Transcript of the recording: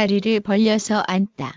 다리를 벌려서 앉다.